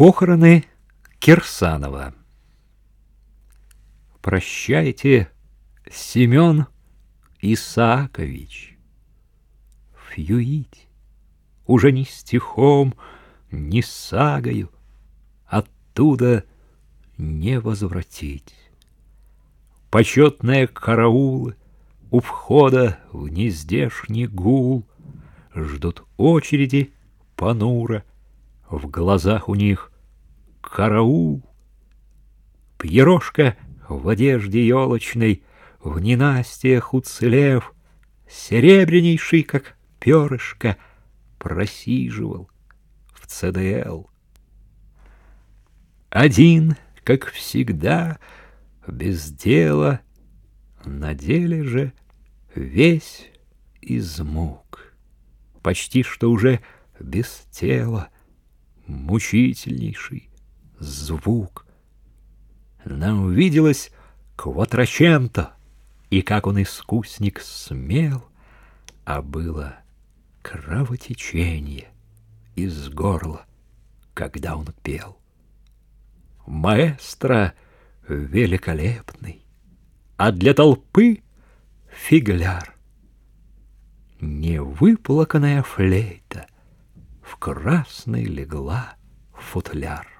Похороны Кирсанова Прощайте, Семен Исаакович. Фьюить уже не стихом, не сагою Оттуда не возвратить. Почетные караулы У входа в нездешний гул Ждут очереди понуро, В глазах у них караул. Пьерошка в одежде елочной, В ненастьях уцелев, Серебрянейший, как перышко, Просиживал в ЦДЛ. Один, как всегда, без дела, На деле же весь измук, Почти что уже без тела, Мучительнейший, звук. Нам виделось кватраченто, и как он искусник смел, а было кровотечение из горла, когда он пел. Маэстро великолепный, а для толпы фигляр. Невыплаканная флейта в красный легла футляр.